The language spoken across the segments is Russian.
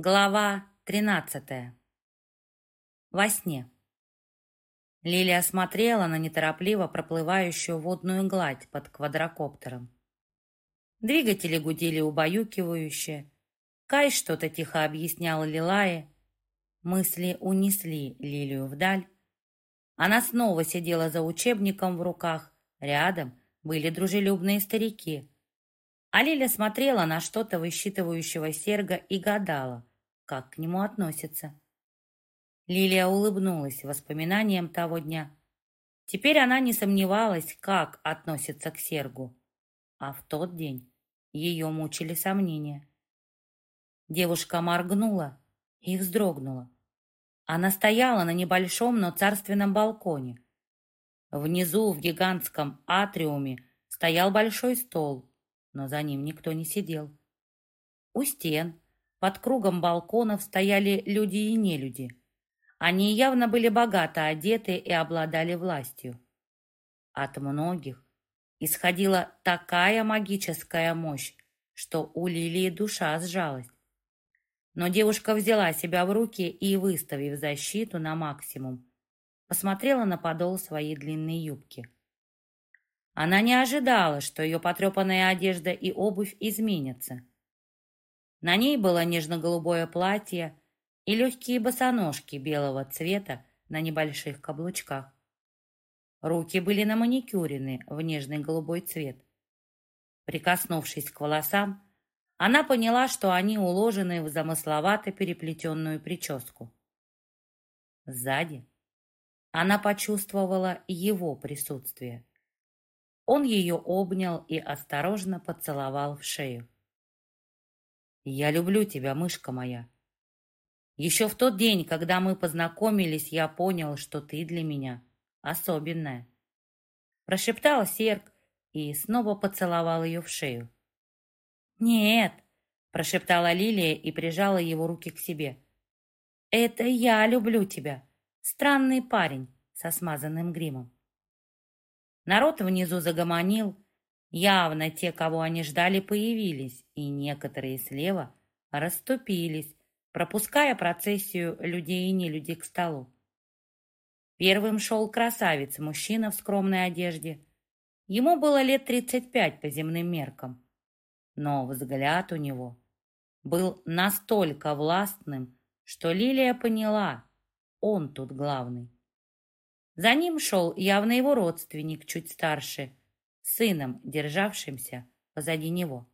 Глава тринадцатая. Во сне. Лилия смотрела на неторопливо проплывающую водную гладь под квадрокоптером. Двигатели гудели убаюкивающе. Кай что-то тихо объяснял Лилае. Мысли унесли Лилию вдаль. Она снова сидела за учебником в руках. Рядом были дружелюбные старики. А Лиля смотрела на что-то высчитывающего серга и гадала, как к нему относится. Лилия улыбнулась воспоминаниям того дня. Теперь она не сомневалась, как относится к Сергу. А в тот день ее мучили сомнения. Девушка моргнула и вздрогнула. Она стояла на небольшом, но царственном балконе. Внизу, в гигантском атриуме, стоял большой стол, но за ним никто не сидел. У стен, под кругом балконов стояли люди и нелюди. Они явно были богато одеты и обладали властью. От многих исходила такая магическая мощь, что у Лилии душа сжалась. Но девушка взяла себя в руки и, выставив защиту на максимум, посмотрела на подол своей длинной юбки. Она не ожидала, что ее потрепанная одежда и обувь изменятся. На ней было нежно-голубое платье и легкие босоножки белого цвета на небольших каблучках. Руки были на маникюрены в нежный голубой цвет. Прикоснувшись к волосам, она поняла, что они уложены в замысловато переплетенную прическу. Сзади она почувствовала его присутствие. Он ее обнял и осторожно поцеловал в шею. «Я люблю тебя, мышка моя. Еще в тот день, когда мы познакомились, я понял, что ты для меня особенная». Прошептал Серг и снова поцеловал ее в шею. «Нет», — прошептала Лилия и прижала его руки к себе. «Это я люблю тебя, странный парень со смазанным гримом». Народ внизу загомонил, Явно те, кого они ждали, появились, и некоторые слева расступились, пропуская процессию людей и нелюдей к столу. Первым шел красавец, мужчина в скромной одежде. Ему было лет тридцать пять по земным меркам, но взгляд у него был настолько властным, что Лилия поняла, он тут главный. За ним шел явно его родственник, чуть старше, сыном, державшимся позади него.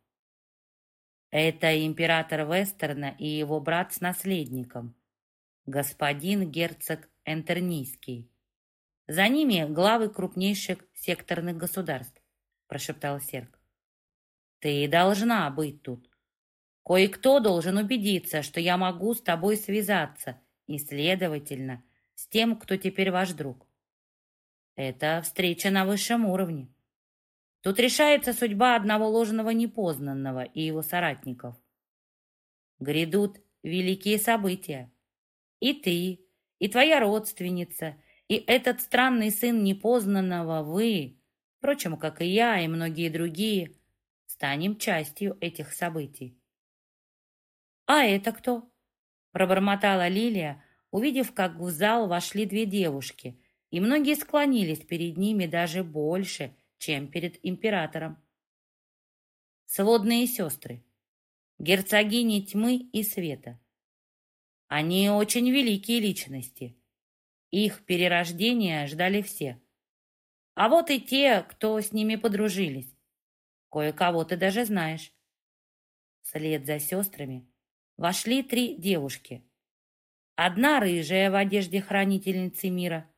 Это император Вестерна и его брат с наследником, господин герцог Энтернийский. За ними главы крупнейших секторных государств, прошептал Серг. Ты должна быть тут. Кое-кто должен убедиться, что я могу с тобой связаться и, следовательно, с тем, кто теперь ваш друг. Это встреча на высшем уровне. Тут решается судьба одного ложного непознанного и его соратников. Грядут великие события. И ты, и твоя родственница, и этот странный сын непознанного вы, впрочем, как и я, и многие другие, станем частью этих событий. «А это кто?» — пробормотала Лилия, увидев, как в зал вошли две девушки, и многие склонились перед ними даже больше — чем перед императором. Сводные сестры, герцогини тьмы и света. Они очень великие личности. Их перерождения ждали все. А вот и те, кто с ними подружились. Кое-кого ты даже знаешь. Вслед за сестрами вошли три девушки. Одна рыжая в одежде хранительницы мира,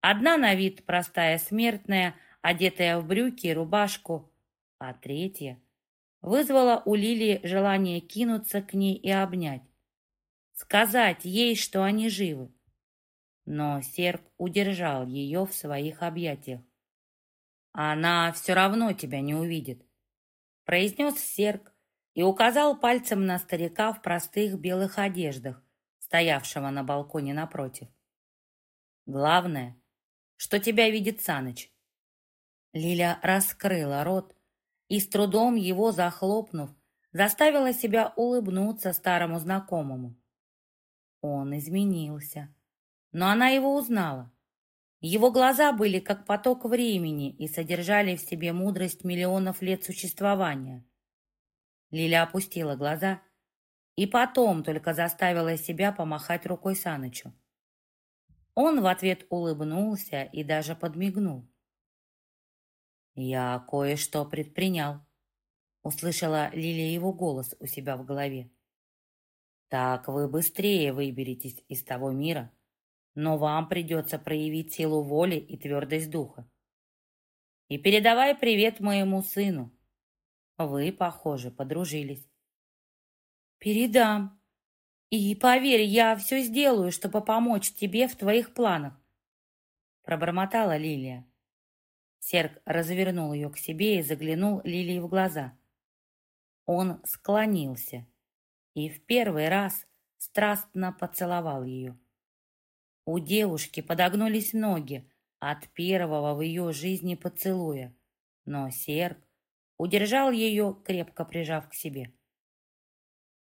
одна на вид простая смертная, одетая в брюки и рубашку, а третья вызвала у Лилии желание кинуться к ней и обнять, сказать ей, что они живы. Но Серг удержал ее в своих объятиях. «Она все равно тебя не увидит», — произнес Серг и указал пальцем на старика в простых белых одеждах, стоявшего на балконе напротив. «Главное, что тебя видит Саныч. Лиля раскрыла рот и, с трудом его захлопнув, заставила себя улыбнуться старому знакомому. Он изменился, но она его узнала. Его глаза были как поток времени и содержали в себе мудрость миллионов лет существования. Лиля опустила глаза и потом только заставила себя помахать рукой Санычу. Он в ответ улыбнулся и даже подмигнул. «Я кое-что предпринял», — услышала Лилия его голос у себя в голове. «Так вы быстрее выберетесь из того мира, но вам придется проявить силу воли и твердость духа. И передавай привет моему сыну. Вы, похоже, подружились». «Передам. И поверь, я все сделаю, чтобы помочь тебе в твоих планах», пробормотала Лилия. Серг развернул ее к себе и заглянул Лилии в глаза. Он склонился и в первый раз страстно поцеловал ее. У девушки подогнулись ноги от первого в ее жизни поцелуя, но Серг удержал ее, крепко прижав к себе.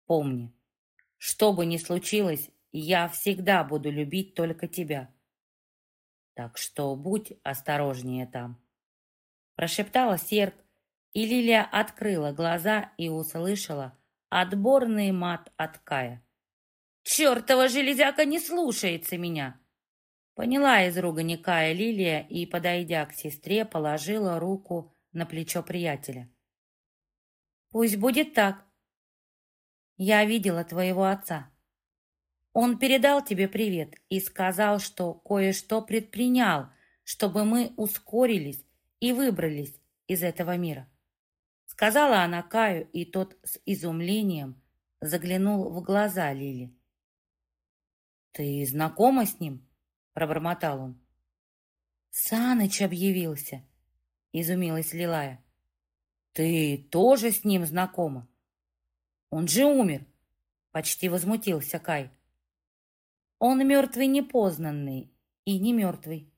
«Помни, что бы ни случилось, я всегда буду любить только тебя. Так что будь осторожнее там. Прошептала Серг, и Лилия открыла глаза и услышала отборный мат от Кая. «Чертова железяка не слушается меня!» Поняла из ругани Кая Лилия и, подойдя к сестре, положила руку на плечо приятеля. «Пусть будет так. Я видела твоего отца. Он передал тебе привет и сказал, что кое-что предпринял, чтобы мы ускорились и выбрались из этого мира. Сказала она Каю, и тот с изумлением заглянул в глаза Лили. «Ты знакома с ним?» — пробормотал он. «Саныч объявился», — изумилась Лилая. «Ты тоже с ним знакома?» «Он же умер!» — почти возмутился Кай. «Он мертвый непознанный и не мертвый.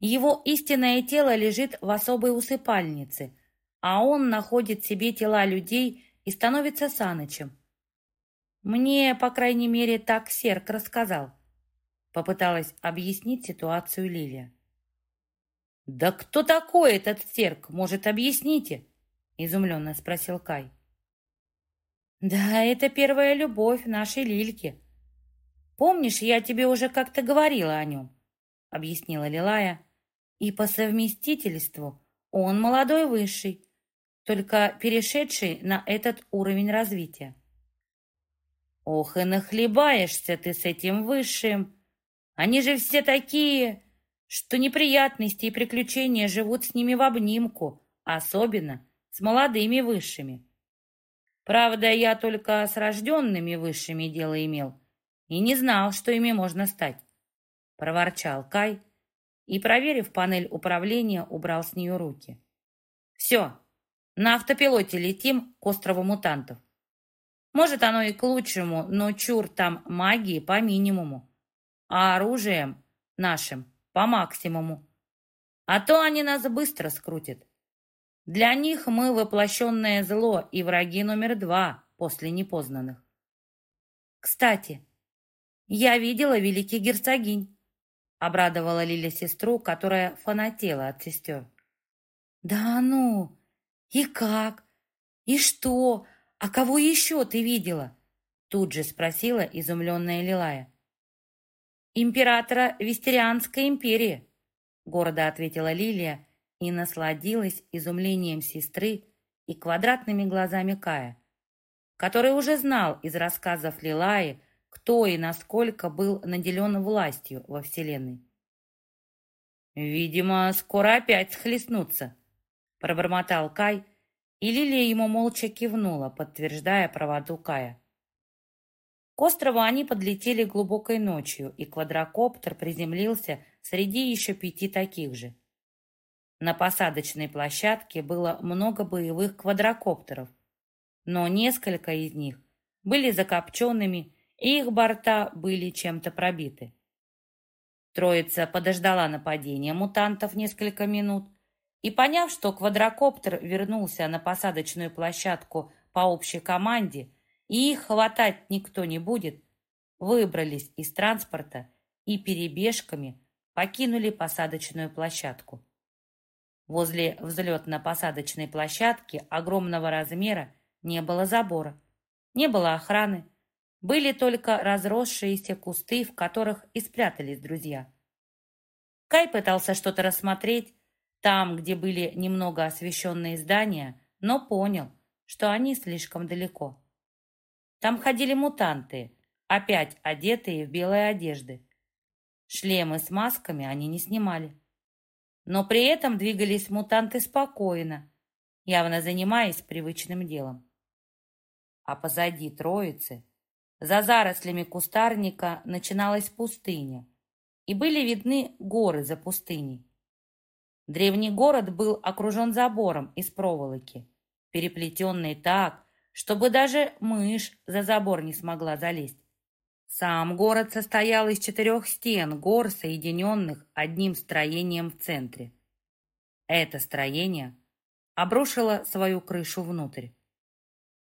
Его истинное тело лежит в особой усыпальнице, а он находит себе тела людей и становится Санычем. Мне, по крайней мере, так Серк рассказал. Попыталась объяснить ситуацию Лилия. «Да кто такой этот Серк? Может, объясните?» Изумленно спросил Кай. «Да, это первая любовь нашей Лильки. Помнишь, я тебе уже как-то говорила о нем?» Объяснила Лилая, и по совместительству он молодой высший, только перешедший на этот уровень развития. Ох, и нахлебаешься ты с этим высшим. Они же все такие, что неприятности и приключения живут с ними в обнимку, особенно с молодыми высшими. Правда, я только с рожденными высшими дело имел и не знал, что ими можно стать, проворчал Кай, и, проверив панель управления, убрал с нее руки. «Все, на автопилоте летим к острову мутантов. Может, оно и к лучшему, но чур там магии по минимуму, а оружием нашим по максимуму. А то они нас быстро скрутят. Для них мы воплощенное зло и враги номер два после непознанных. Кстати, я видела великий герцогинь. Обрадовала Лиля сестру, которая фанатела от сестер. «Да ну! И как? И что? А кого еще ты видела?» Тут же спросила изумленная Лилая. «Императора Вестерианской империи», — гордо ответила Лилия и насладилась изумлением сестры и квадратными глазами Кая, который уже знал из рассказов Лилаи, кто и насколько был наделен властью во Вселенной. «Видимо, скоро опять схлестнутся», — пробормотал Кай, и Лилия ему молча кивнула, подтверждая правоту Кая. К острову они подлетели глубокой ночью, и квадрокоптер приземлился среди еще пяти таких же. На посадочной площадке было много боевых квадрокоптеров, но несколько из них были закопченными их борта были чем-то пробиты. Троица подождала нападения мутантов несколько минут и, поняв, что квадрокоптер вернулся на посадочную площадку по общей команде, и их хватать никто не будет, выбрались из транспорта и перебежками покинули посадочную площадку. Возле взлетно-посадочной площадки огромного размера не было забора, не было охраны, были только разросшиеся кусты, в которых и спрятались друзья. Кай пытался что-то рассмотреть там, где были немного освещенные здания, но понял, что они слишком далеко. Там ходили мутанты, опять одетые в белые одежды. Шлемы с масками они не снимали. Но при этом двигались мутанты спокойно, явно занимаясь привычным делом. А позади троицы, за зарослями кустарника, начиналась пустыня, и были видны горы за пустыней. Древний город был окружен забором из проволоки, переплетенный так, чтобы даже мышь за забор не смогла залезть. Сам город состоял из четырех стен, гор, соединенных одним строением в центре. Это строение обрушило свою крышу внутрь.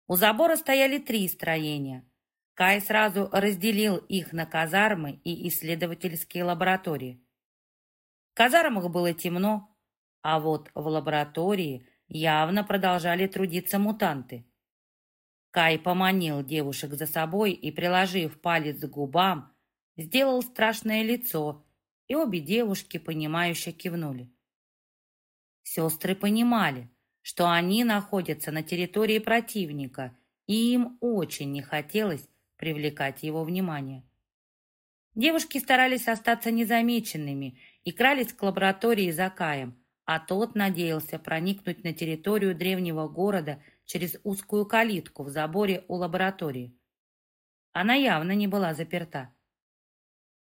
У забора стояли три строения. Кай сразу разделил их на казармы и исследовательские лаборатории. В казармах было темно, а вот в лаборатории явно продолжали трудиться мутанты. Кай поманил девушек за собой и, приложив палец к губам, сделал страшное лицо, и обе девушки, понимающе кивнули. Сестры понимали, что они находятся на территории противника, и им очень не хотелось привлекать его внимание. Девушки старались остаться незамеченными и крались к лаборатории за Каем, а тот надеялся проникнуть на территорию древнего города через узкую калитку в заборе у лаборатории. Она явно не была заперта.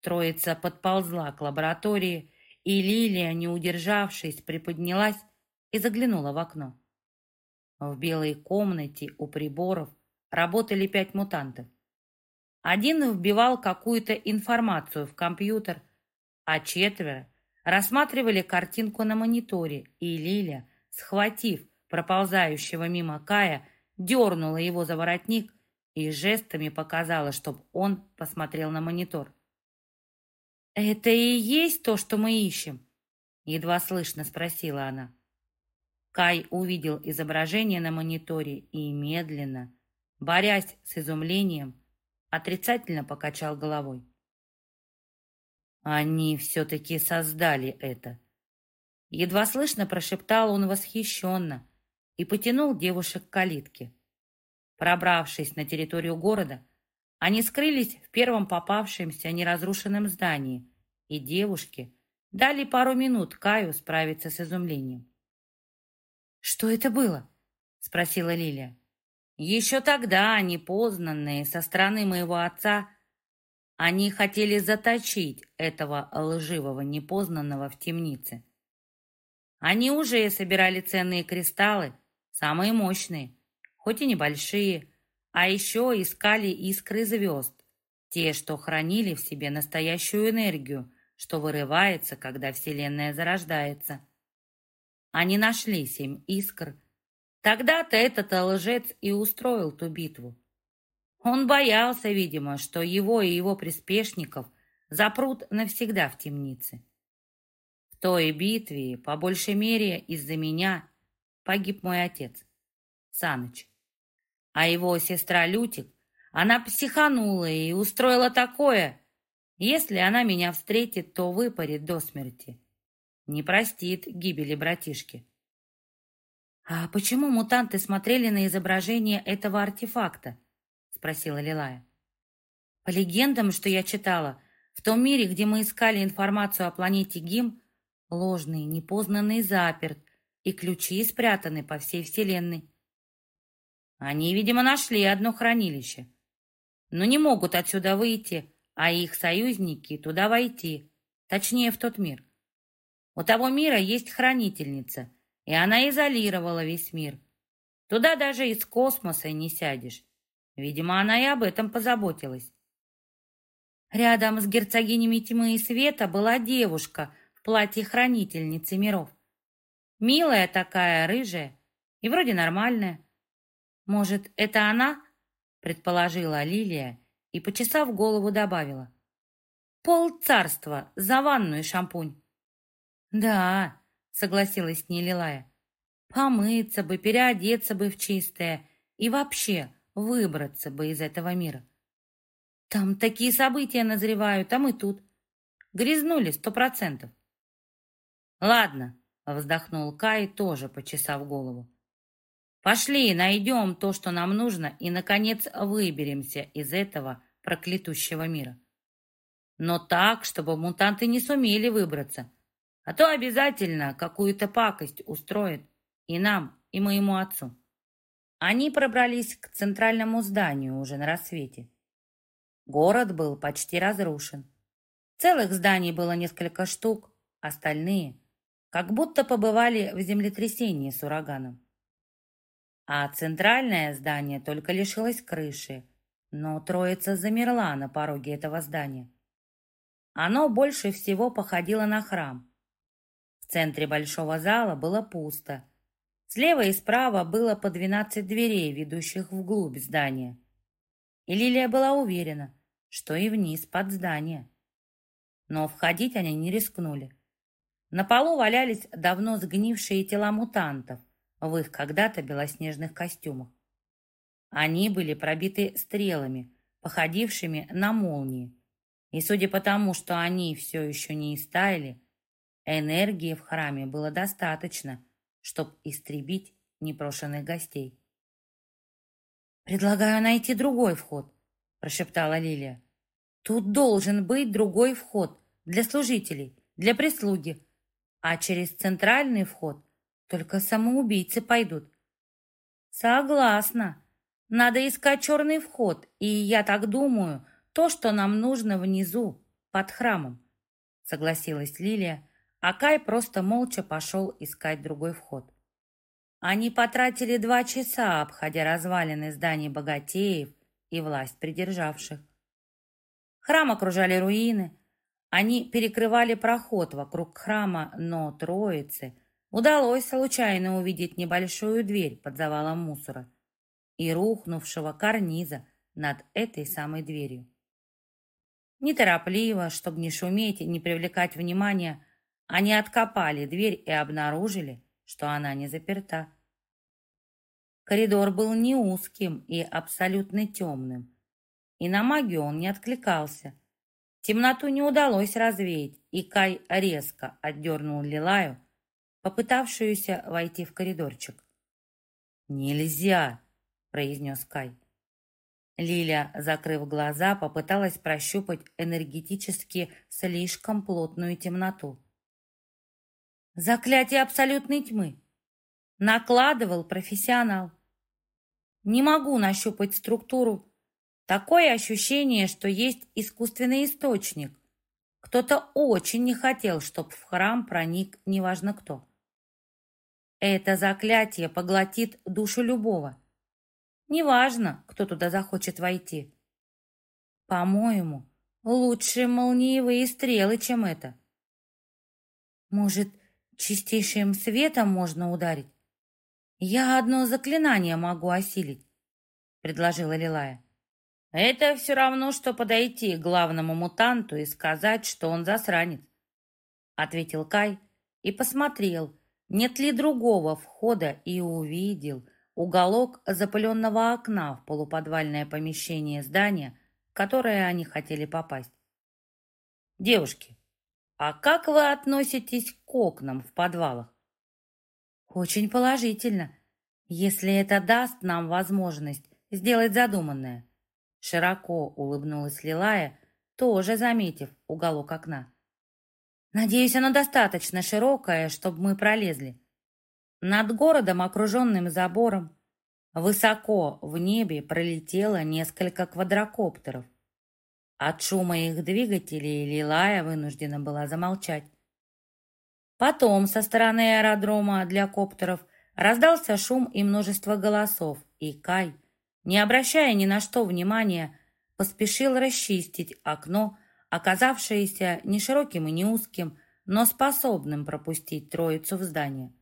Троица подползла к лаборатории, и Лилия, не удержавшись, приподнялась и заглянула в окно. В белой комнате у приборов работали пять мутантов. Один вбивал какую-то информацию в компьютер, а четверо рассматривали картинку на мониторе, и Лиля, схватив проползающего мимо Кая, дернула его за воротник и жестами показала, чтобы он посмотрел на монитор. «Это и есть то, что мы ищем?» Едва слышно спросила она. Кай увидел изображение на мониторе и медленно, борясь с изумлением, отрицательно покачал головой. Они все-таки создали это. Едва слышно прошептал он восхищенно и потянул девушек к калитке. Пробравшись на территорию города, они скрылись в первом попавшемся неразрушенном здании, и девушки дали пару минут Каю справиться с изумлением. «Что это было?» — спросила Лилия. «Еще тогда, непознанные со стороны моего отца, они хотели заточить этого лживого непознанного в темнице. Они уже собирали ценные кристаллы, самые мощные, хоть и небольшие, а еще искали искры звезд, те, что хранили в себе настоящую энергию, что вырывается, когда Вселенная зарождается. Они нашли семь искр. Тогда-то этот лжец и устроил ту битву. Он боялся, видимо, что его и его приспешников запрут навсегда в темнице. В той битве, по большей мере, из-за меня погиб мой отец, Саныч. А его сестра Лютик, она психанула и устроила такое. Если она меня встретит, то выпарит до смерти. Не простит гибели братишки. А почему мутанты смотрели на изображение этого артефакта? спросила Лилая. По легендам, что я читала, в том мире, где мы искали информацию о планете Гим, ложный, непознанный заперт, и ключи спрятаны по всей Вселенной. Они, видимо, нашли одно хранилище, но не могут отсюда выйти, а их союзники туда войти, точнее, в тот мир. У того мира есть хранительница, и она изолировала весь мир. Туда даже из космоса не сядешь. Видимо, она и об этом позаботилась. Рядом с герцогинями тьмы и света была девушка в платье хранительницы миров. Милая такая, рыжая и вроде нормальная. «Может, это она?» — предположила Лилия и, почесав голову, добавила. «Пол царства за ванну и шампунь». «Да», — согласилась с ней Лилая, «помыться бы, переодеться бы в чистое и вообще выбраться бы из этого мира. Там такие события назревают, а мы тут. Грязнули сто процентов». «Ладно», — вздохнул Кай, тоже почесав голову. «Пошли, найдем то, что нам нужно, и, наконец, выберемся из этого проклятущего мира. Но так, чтобы мутанты не сумели выбраться, а то обязательно какую-то пакость устроит и нам, и моему отцу». Они пробрались к центральному зданию уже на рассвете. Город был почти разрушен. Целых зданий было несколько штук, остальные как будто побывали в землетрясении с ураганом. А центральное здание только лишилось крыши, но троица замерла на пороге этого здания. Оно больше всего походило на храм. В центре большого зала было пусто. Слева и справа было по 12 дверей, ведущих вглубь здания. И Лилия была уверена, что и вниз под здание. Но входить они не рискнули. На полу валялись давно сгнившие тела мутантов в их когда-то белоснежных костюмах. Они были пробиты стрелами, походившими на молнии. И судя по тому, что они все еще не истаяли, энергии в храме было достаточно, чтобы истребить непрошенных гостей. «Предлагаю найти другой вход», – прошептала Лилия. «Тут должен быть другой вход для служителей, для прислуги, а через центральный вход только самоубийцы пойдут. Согласна. Надо искать черный вход, и я так думаю, то, что нам нужно внизу, под храмом, согласилась Лилия, а Кай просто молча пошел искать другой вход. Они потратили два часа, обходя развалины зданий богатеев и власть придержавших. Храм окружали руины, они перекрывали проход вокруг храма, но Троице удалось случайно увидеть небольшую дверь под завалом мусора и рухнувшего карниза над этой самой дверью. Неторопливо, чтобы не шуметь и не привлекать внимания, они откопали дверь и обнаружили, что она не заперта. Коридор был не узким и абсолютно темным, и на магию он не откликался – Темноту не удалось развеять, и Кай резко отдернул Лилаю, попытавшуюся войти в коридорчик. «Нельзя!» — произнес Кай. Лиля, закрыв глаза, попыталась прощупать энергетически слишком плотную темноту. «Заклятие абсолютной тьмы!» Накладывал профессионал. «Не могу нащупать структуру Такое ощущение, что есть искусственный источник. Кто-то очень не хотел, чтобы в храм проник неважно кто. Это заклятие поглотит душу любого. Неважно, кто туда захочет войти. По-моему, лучше молниевые стрелы, чем это. Может, чистейшим светом можно ударить? Я одно заклинание могу осилить, предложила Лилая. Это все равно, что подойти к главному мутанту и сказать, что он засранец, ответил Кай и посмотрел, нет ли другого входа, и увидел уголок запыленного окна в полуподвальное помещение здания, в которое они хотели попасть. Девушки, а как вы относитесь к окнам в подвалах? Очень положительно, если это даст нам возможность сделать задуманное. Широко улыбнулась Лилая, тоже заметив уголок окна. «Надеюсь, оно достаточно широкое, чтобы мы пролезли. Над городом, окруженным забором, высоко в небе пролетело несколько квадрокоптеров. От шума их двигателей Лилая вынуждена была замолчать. Потом со стороны аэродрома для коптеров раздался шум и множество голосов, и Кай не обращая ни на что внимания, поспешил расчистить окно, оказавшееся не широким и не узким, но способным пропустить троицу в здание.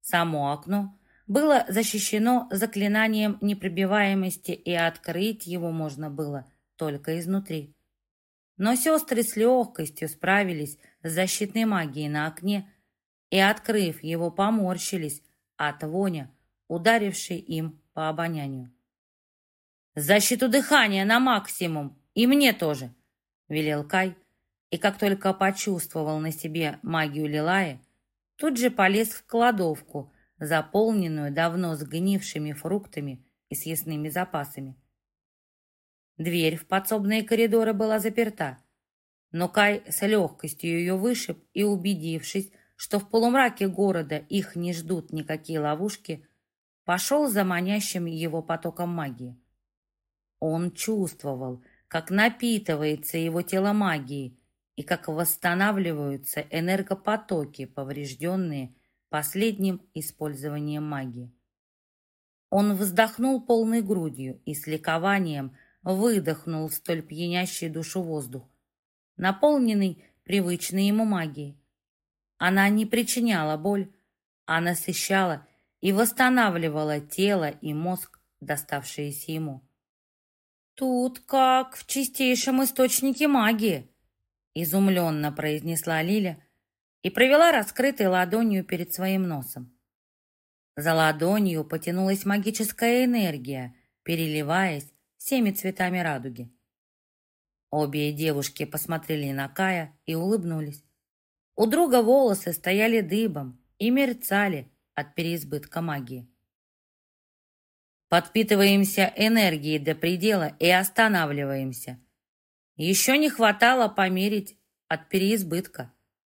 Само окно было защищено заклинанием непробиваемости, и открыть его можно было только изнутри. Но сестры с легкостью справились с защитной магией на окне и, открыв его, поморщились от воня, ударившей им по обонянию. «Защиту дыхания на максимум! И мне тоже!» — велел Кай, и как только почувствовал на себе магию Лилая, тут же полез в кладовку, заполненную давно сгнившими фруктами и съестными запасами. Дверь в подсобные коридоры была заперта, но Кай с легкостью ее вышиб и, убедившись, что в полумраке города их не ждут никакие ловушки, пошел за манящим его потоком магии. Он чувствовал, как напитывается его тело магией и как восстанавливаются энергопотоки, поврежденные последним использованием магии. Он вздохнул полной грудью и с ликованием выдохнул столь пьянящий душу воздух, наполненный привычной ему магией. Она не причиняла боль, а насыщала и восстанавливала тело и мозг, доставшиеся ему. «Тут как в чистейшем источнике магии», изумленно произнесла Лиля и провела раскрытой ладонью перед своим носом. За ладонью потянулась магическая энергия, переливаясь всеми цветами радуги. Обе девушки посмотрели на Кая и улыбнулись. У друга волосы стояли дыбом и мерцали от переизбытка магии. Подпитываемся энергией до предела и останавливаемся. Еще не хватало померить от переизбытка,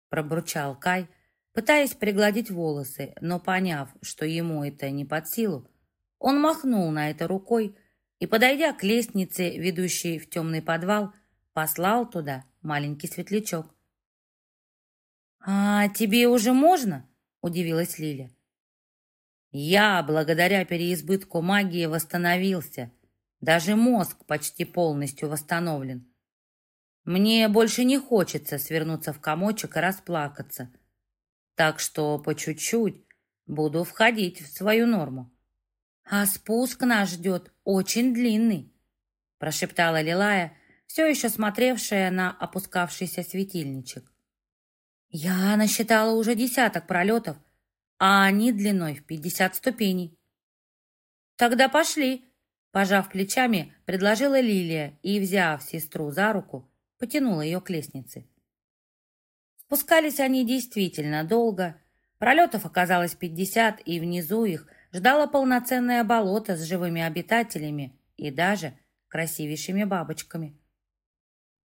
пробурчал Кай, пытаясь пригладить волосы, но поняв, что ему это не под силу, он махнул на это рукой и, подойдя к лестнице, ведущей в темный подвал, послал туда маленький светлячок. «А тебе уже можно?» – удивилась Лиля. «Я, благодаря переизбытку магии, восстановился. Даже мозг почти полностью восстановлен. Мне больше не хочется свернуться в комочек и расплакаться. Так что по чуть-чуть буду входить в свою норму. «А спуск нас ждет очень длинный», — прошептала Лилая, все еще смотревшая на опускавшийся светильничек. «Я насчитала уже десяток пролетов, а они длиной в пятьдесят ступеней». «Тогда пошли», — пожав плечами, предложила Лилия и, взяв сестру за руку, потянула ее к лестнице. Спускались они действительно долго. Пролетов оказалось пятьдесят, и внизу их — ждало полноценное болото с живыми обитателями и даже красивейшими бабочками.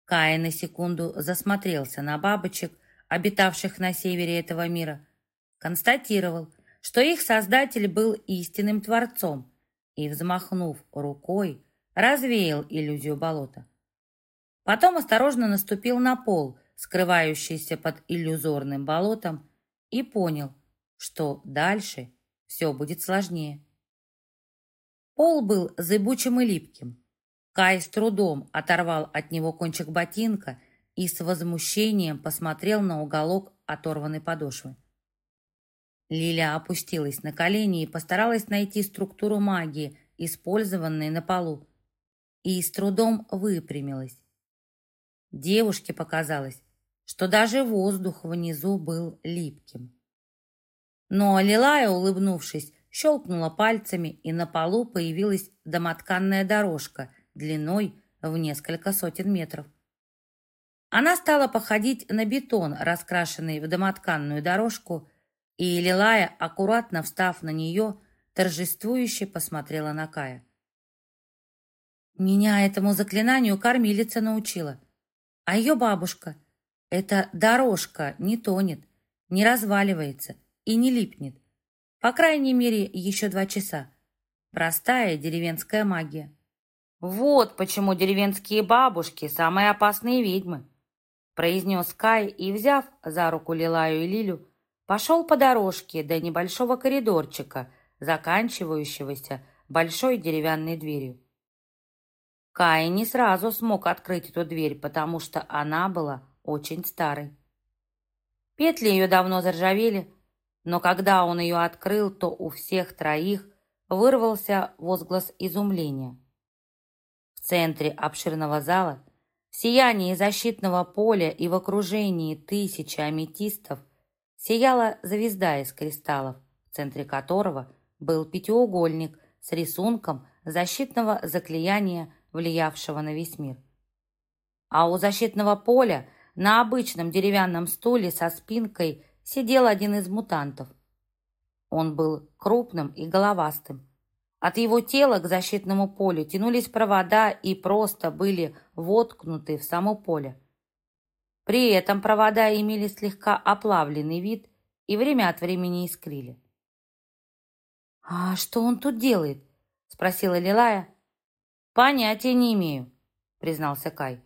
Кай на секунду засмотрелся на бабочек, обитавших на севере этого мира, констатировал, что их создатель был истинным творцом и, взмахнув рукой, развеял иллюзию болота. Потом осторожно наступил на пол, скрывающийся под иллюзорным болотом, и понял, что дальше все будет сложнее. Пол был зыбучим и липким. Кай с трудом оторвал от него кончик ботинка и с возмущением посмотрел на уголок оторванной подошвы. Лиля опустилась на колени и постаралась найти структуру магии, использованной на полу, и с трудом выпрямилась. Девушке показалось, что даже воздух внизу был липким. Но Лилая, улыбнувшись, щелкнула пальцами, и на полу появилась домотканная дорожка длиной в несколько сотен метров. Она стала походить на бетон, раскрашенный в домотканную дорожку, и Лилая, аккуратно встав на нее, торжествующе посмотрела на Кая. «Меня этому заклинанию кормилица научила, а ее бабушка. Эта дорожка не тонет, не разваливается, и не липнет. По крайней мере, еще два часа. Простая деревенская магия. Вот почему деревенские бабушки – самые опасные ведьмы, произнес Кай и, взяв за руку Лилаю и Лилю, пошел по дорожке до небольшого коридорчика, заканчивающегося большой деревянной дверью. Кай не сразу смог открыть эту дверь, потому что она была очень старой. Петли ее давно заржавели, Но когда он ее открыл, то у всех троих вырвался возглас изумления. В центре обширного зала, в сиянии защитного поля и в окружении тысячи аметистов сияла звезда из кристаллов, в центре которого был пятиугольник с рисунком защитного заклияния, влиявшего на весь мир. А у защитного поля на обычном деревянном стуле со спинкой сидел один из мутантов. Он был крупным и головастым. От его тела к защитному полю тянулись провода и просто были воткнуты в само поле. При этом провода имели слегка оплавленный вид и время от времени искрили. «А что он тут делает?» — спросила Лилая. «Понятия не имею», — признался Кай.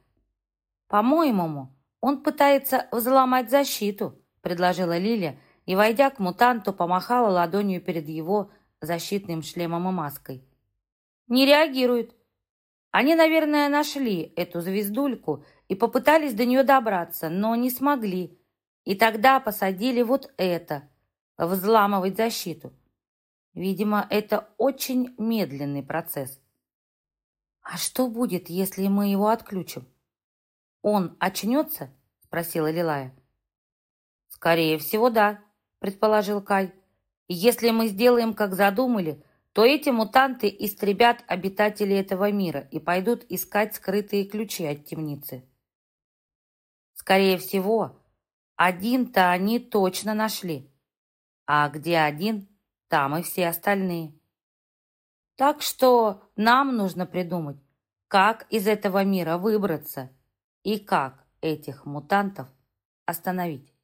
«По-моему, он пытается взломать защиту», — предложила Лиля, и, войдя к мутанту, помахала ладонью перед его защитным шлемом и маской. «Не реагирует. Они, наверное, нашли эту звездульку и попытались до нее добраться, но не смогли. И тогда посадили вот это — взламывать защиту. Видимо, это очень медленный процесс. «А что будет, если мы его отключим?» «Он очнется?» — спросила Лилая. «Скорее всего, да», — предположил Кай. «Если мы сделаем, как задумали, то эти мутанты истребят обитателей этого мира и пойдут искать скрытые ключи от темницы». «Скорее всего, один-то они точно нашли. А где один, там и все остальные. Так что нам нужно придумать, как из этого мира выбраться» и как этих мутантов остановить.